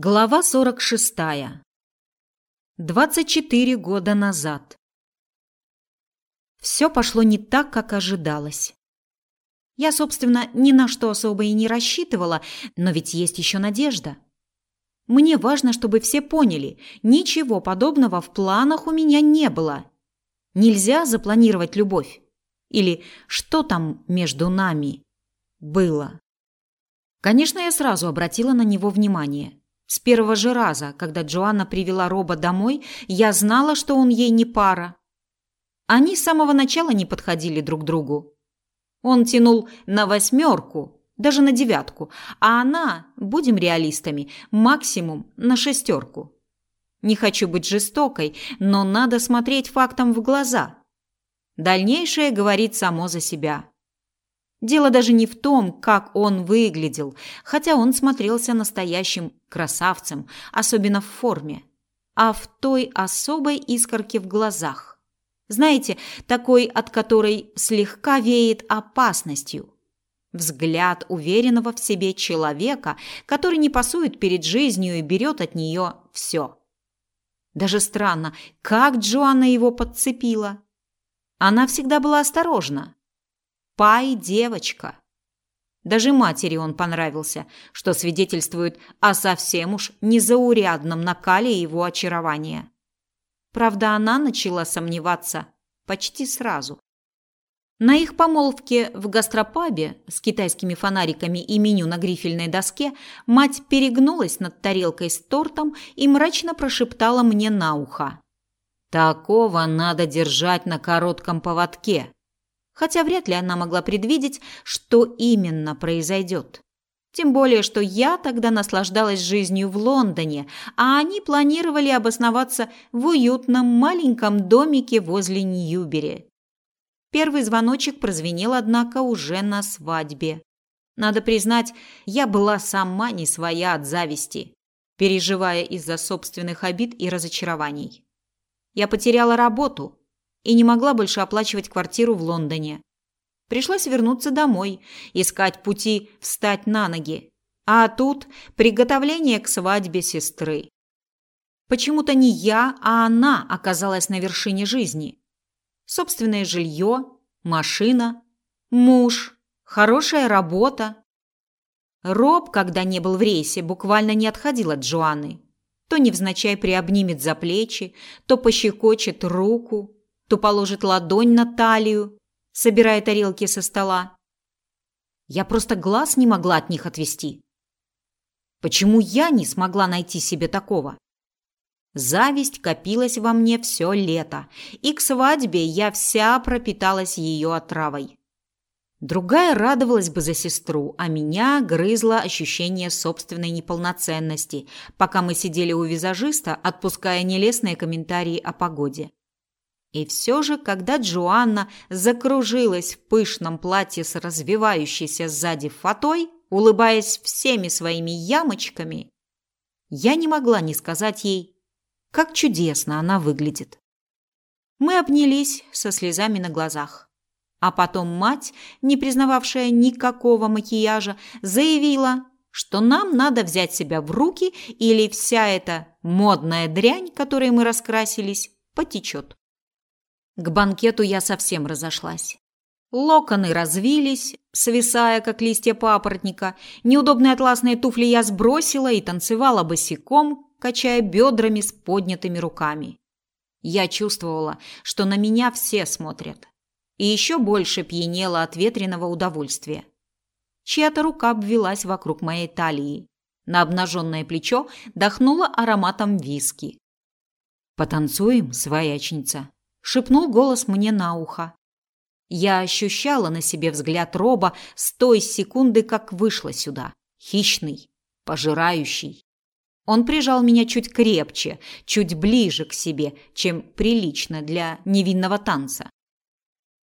Глава 46. 24 года назад. Все пошло не так, как ожидалось. Я, собственно, ни на что особо и не рассчитывала, но ведь есть еще надежда. Мне важно, чтобы все поняли, ничего подобного в планах у меня не было. Нельзя запланировать любовь. Или что там между нами было. Конечно, я сразу обратила на него внимание. С первого же раза, когда Джоанна привела Роба домой, я знала, что он ей не пара. Они с самого начала не подходили друг другу. Он тянул на восьмерку, даже на девятку, а она, будем реалистами, максимум на шестерку. Не хочу быть жестокой, но надо смотреть фактам в глаза. Дальнейшее говорит само за себя. Дело даже не в том, как он выглядел, хотя он смотрелся настоящим красавцем, особенно в форме, а в той особой искорке в глазах. Знаете, такой, от которой слегка веет опасностью. Взгляд уверенного в себе человека, который не пасует перед жизнью и берет от нее все. Даже странно, как Джоанна его подцепила. Она всегда была осторожна, Пай девочка. Даже матери он понравился, что свидетельствует о совсем уж незаурядном накале его очарования. Правда, она начала сомневаться почти сразу. На их помолвке в гастропабе с китайскими фонариками и меню на грифельной доске мать перегнулась над тарелкой с тортом и мрачно прошептала мне на ухо: "Такого надо держать на коротком поводке хотя вряд ли она могла предвидеть, что именно произойдет. Тем более, что я тогда наслаждалась жизнью в Лондоне, а они планировали обосноваться в уютном маленьком домике возле Ньюбери. Первый звоночек прозвенел, однако, уже на свадьбе. Надо признать, я была сама не своя от зависти, переживая из-за собственных обид и разочарований. Я потеряла работу, и не могла больше оплачивать квартиру в Лондоне. Пришлось вернуться домой, искать пути встать на ноги. А тут приготовление к свадьбе сестры. Почему-то не я, а она оказалась на вершине жизни. Собственное жилье, машина, муж, хорошая работа. Роб, когда не был в рейсе, буквально не отходил от Джоанны. То невзначай приобнимет за плечи, то пощекочет руку, то положит ладонь на талию, собирая тарелки со стола. Я просто глаз не могла от них отвести. Почему я не смогла найти себе такого? Зависть копилась во мне все лето, и к свадьбе я вся пропиталась ее отравой. Другая радовалась бы за сестру, а меня грызло ощущение собственной неполноценности, пока мы сидели у визажиста, отпуская нелестные комментарии о погоде. И все же, когда Джоанна закружилась в пышном платье с развивающейся сзади фатой, улыбаясь всеми своими ямочками, я не могла не сказать ей, как чудесно она выглядит. Мы обнялись со слезами на глазах. А потом мать, не признававшая никакого макияжа, заявила, что нам надо взять себя в руки или вся эта модная дрянь, которой мы раскрасились, потечет. К банкету я совсем разошлась. Локоны развились, свисая, как листья папоротника. Неудобные атласные туфли я сбросила и танцевала босиком, качая бедрами с поднятыми руками. Я чувствовала, что на меня все смотрят. И еще больше пьянела от ветреного удовольствия. Чья-то рука обвелась вокруг моей талии. На обнаженное плечо дохнуло ароматом виски. «Потанцуем, своячница?» Шепнул голос мне на ухо. Я ощущала на себе взгляд Роба с той секунды, как вышла сюда. Хищный, пожирающий. Он прижал меня чуть крепче, чуть ближе к себе, чем прилично для невинного танца.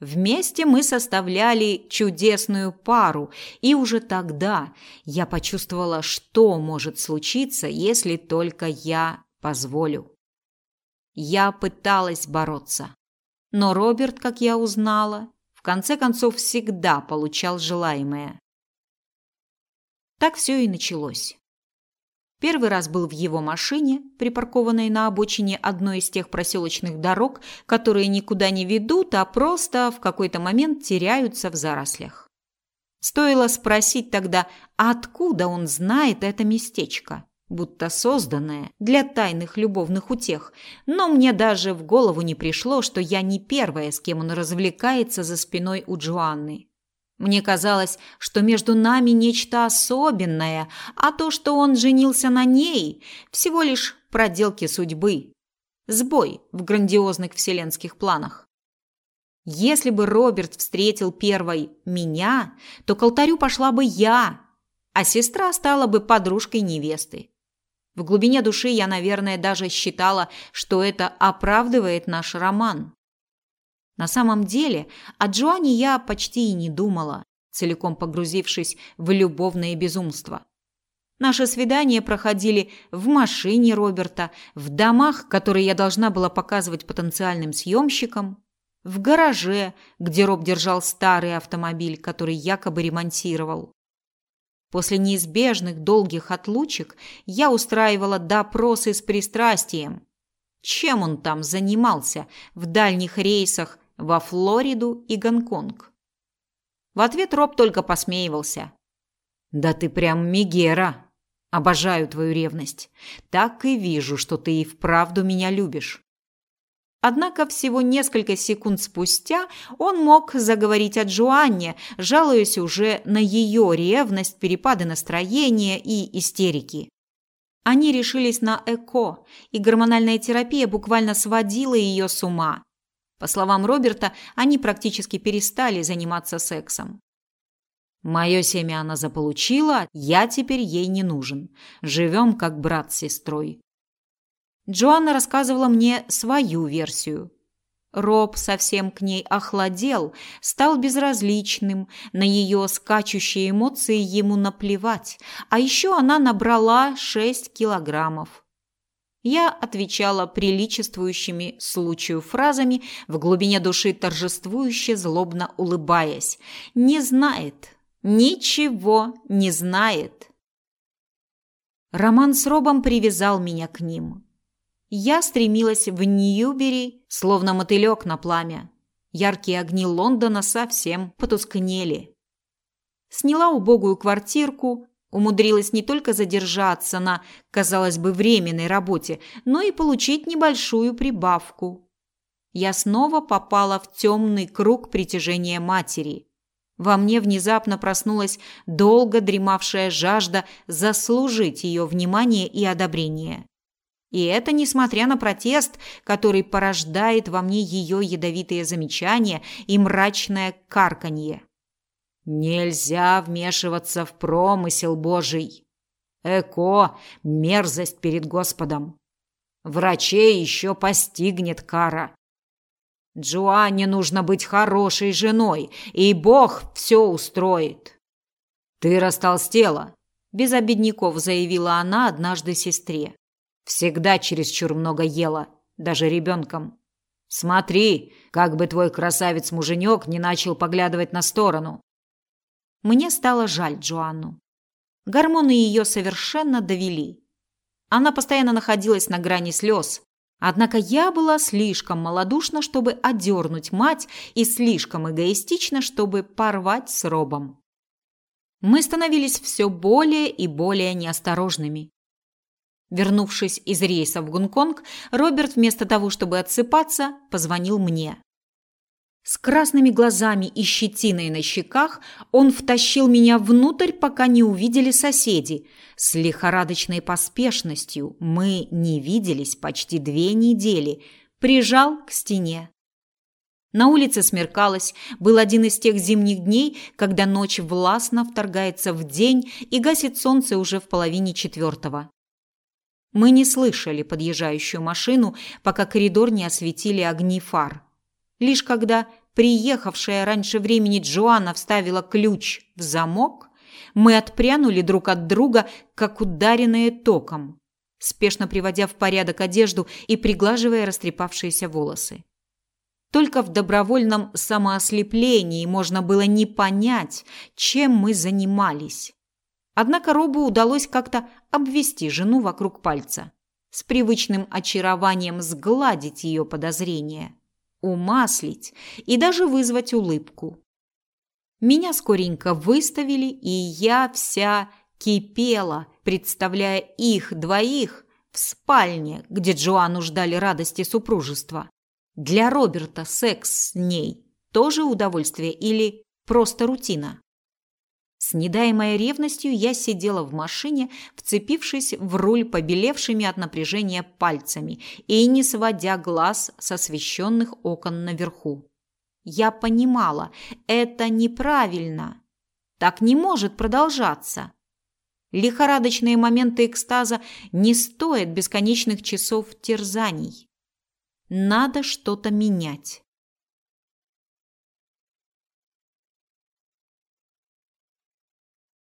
Вместе мы составляли чудесную пару, и уже тогда я почувствовала, что может случиться, если только я позволю. Я пыталась бороться. Но Роберт, как я узнала, в конце концов всегда получал желаемое. Так все и началось. Первый раз был в его машине, припаркованной на обочине одной из тех проселочных дорог, которые никуда не ведут, а просто в какой-то момент теряются в зарослях. Стоило спросить тогда, откуда он знает это местечко, будто созданное для тайных любовных утех, но мне даже в голову не пришло, что я не первая, с кем он развлекается за спиной у Джоанны. Мне казалось, что между нами нечто особенное, а то, что он женился на ней, всего лишь проделки судьбы. Сбой в грандиозных вселенских планах. Если бы Роберт встретил первой меня, то к алтарю пошла бы я, а сестра стала бы подружкой невесты. В глубине души я, наверное, даже считала, что это оправдывает наш роман. На самом деле, о Джоанне я почти и не думала, целиком погрузившись в любовное безумство. Наши свидания проходили в машине Роберта, в домах, которые я должна была показывать потенциальным съемщикам, в гараже, где Роб держал старый автомобиль, который якобы ремонтировал. После неизбежных долгих отлучек я устраивала допросы с пристрастием. Чем он там занимался в дальних рейсах во Флориду и Гонконг. В ответ Роб только посмеивался. Да ты прям Мегера. Обожаю твою ревность. Так и вижу, что ты и вправду меня любишь. Однако всего несколько секунд спустя он мог заговорить о Джоанне, жалуясь уже на ее ревность, перепады настроения и истерики. Они решились на ЭКО, и гормональная терапия буквально сводила ее с ума. По словам Роберта, они практически перестали заниматься сексом. Мое семя она заполучила, я теперь ей не нужен. Живем как брат с сестрой. Джоанна рассказывала мне свою версию. Роб совсем к ней охладел, стал безразличным, на ее скачущие эмоции ему наплевать, а еще она набрала шесть килограммов. Я отвечала приличествующими случаю фразами, в глубине души торжествующе злобно улыбаясь. Не знает, ничего не знает. Роман с Робом привязал меня к ним. Я стремилась в Ньюбери, словно мотылек на пламя. Яркие огни Лондона совсем потускнели. Сняла убогую квартирку, Умудрилась не только задержаться на, казалось бы, временной работе, но и получить небольшую прибавку. Я снова попала в темный круг притяжения матери. Во мне внезапно проснулась долго дремавшая жажда заслужить ее внимание и одобрение. И это несмотря на протест, который порождает во мне ее ядовитые замечания и мрачное карканье. Нельзя вмешиваться в промысел Божий. Эко – мерзость перед Господом. Врачей еще постигнет кара. Джоанне нужно быть хорошей женой, и Бог все устроит. Ты растолстела, без обедняков заявила она однажды сестре. Всегда чересчур много ела, даже ребенком. Смотри, как бы твой красавец-муженек не начал поглядывать на сторону. Мне стало жаль Джоанну. Гормоны ее совершенно довели. Она постоянно находилась на грани слез. Однако я была слишком малодушна, чтобы одернуть мать, и слишком эгоистична, чтобы порвать с Робом. Мы становились все более и более неосторожными. Вернувшись из рейса в Гонконг, Роберт вместо того, чтобы отсыпаться, позвонил мне. С красными глазами и щетиной на щеках он втащил меня внутрь, пока не увидели соседи. С лихорадочной поспешностью мы не виделись почти две недели. Прижал к стене. На улице смеркалось, был один из тех зимних дней, когда ночь властно вторгается в день и гасит солнце уже в половине четвертого. Мы не слышали подъезжающую машину, пока коридор не осветили огни фар. Лишь когда приехавшая раньше времени Джоанна вставила ключ в замок, мы отпрянули друг от друга, как ударенные током, спешно приводя в порядок одежду и приглаживая растрепавшиеся волосы. Только в добровольном самоослеплении можно было не понять, чем мы занимались. Однако Робу удалось как-то обвести жену вокруг пальца, с привычным очарованием сгладить ее подозрения, умаслить и даже вызвать улыбку. Меня скоренько выставили, и я вся кипела, представляя их двоих в спальне, где Джоанну ждали радости супружества. Для Роберта секс с ней тоже удовольствие или просто рутина? С недаемой ревностью я сидела в машине, вцепившись в руль побелевшими от напряжения пальцами и не сводя глаз с освещенных окон наверху. Я понимала, это неправильно. Так не может продолжаться. Лихорадочные моменты экстаза не стоят бесконечных часов терзаний. Надо что-то менять.